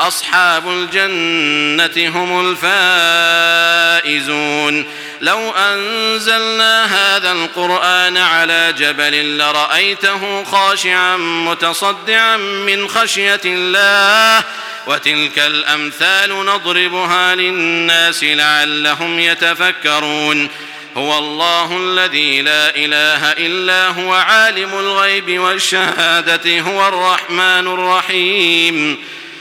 أصحاب الجنة هم الفائزون. لو أنزلنا هذا القرآن على جبل لرأيته خاشعا متصدعا من خشية الله وتلك الأمثال نضربها للناس لعلهم يتفكرون. هو الله الذي لا إله إلا هو عالم الغيب والشهادة هو الرحمن الرحيم.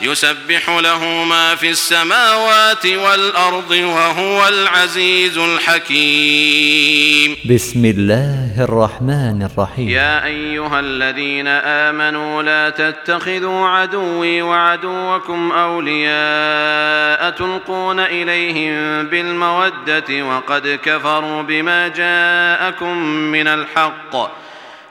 يسبح له ما في السماوات والأرض وهو العزيز الحكيم. بسم الله الرحمن الرحيم. يا أيها الذين آمنوا لا تتخذوا عدوي وعدوكم أولياء تلقون إليهم بالمودة وقد كفروا بما جاءكم من الحق.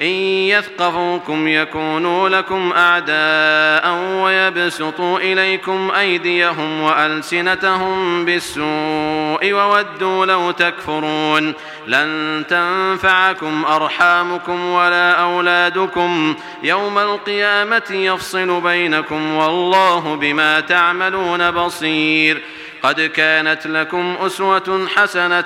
إن يثقفوكم يكونوا لكم أعداء ويبسطوا إليكم أيديهم وألسنتهم بالسوء وودوا لو تكفرون لن تنفعكم أرحامكم ولا أولادكم يوم القيامة يفصل بينكم والله بما تعملون بصير قد كانت لكم أسوة حسنة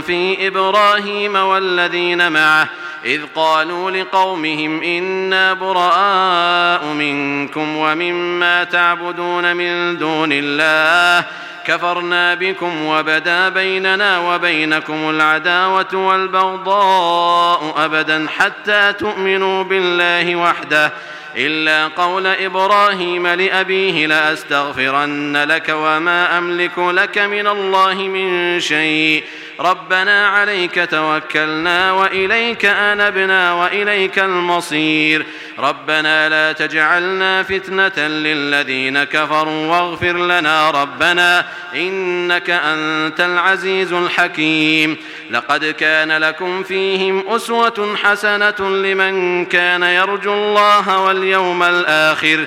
في إبراهيم والذين معه إذ قالوا لقومهم إنا براء منكم ومما تعبدون من دون الله كفرنا بكم وبدا بيننا وبينكم العداوة والبغضاء أبدا حتى تؤمنوا بالله وحده إلا قول إبراهيم لأبيه لأستغفرن لك وما أملك لك من الله من شيء ربنا عليك توكلنا وإليك أنبنا وإليك المصير. ربنا لا تجعلنا فتنة للذين كفروا واغفر لنا ربنا إنك أنت العزيز الحكيم. لقد كان لكم فيهم أسوة حسنة لمن كان يرجو الله واليوم الآخر.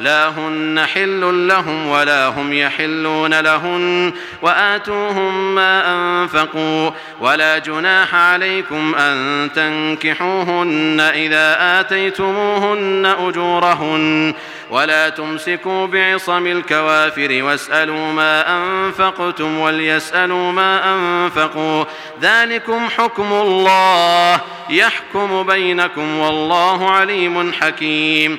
لا هن حل لهم ولا هم يحلون لهن وآتوهم ما أنفقوا ولا جناح عليكم أن تنكحوهن إذا آتيتموهن أجورهن ولا تمسكوا بعصم الكوافر واسألوا ما أنفقتم وليسألوا ما أنفقوا ذلكم حكم الله يحكم بينكم والله عليم حكيم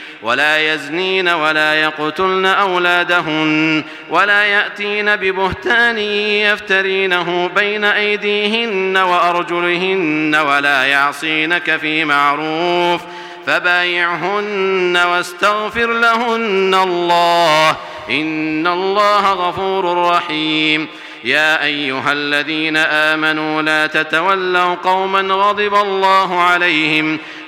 ولا يزنين ولا يقتلن أولادهن ولا يأتين ببهتان يفترينه بين أيديهن وأرجلهن ولا يعصينك في معروف فبايعهن واستغفر لهن الله إن الله غفور رحيم يا أيها الذين آمنوا لا تتولوا قوما غضب الله عليهم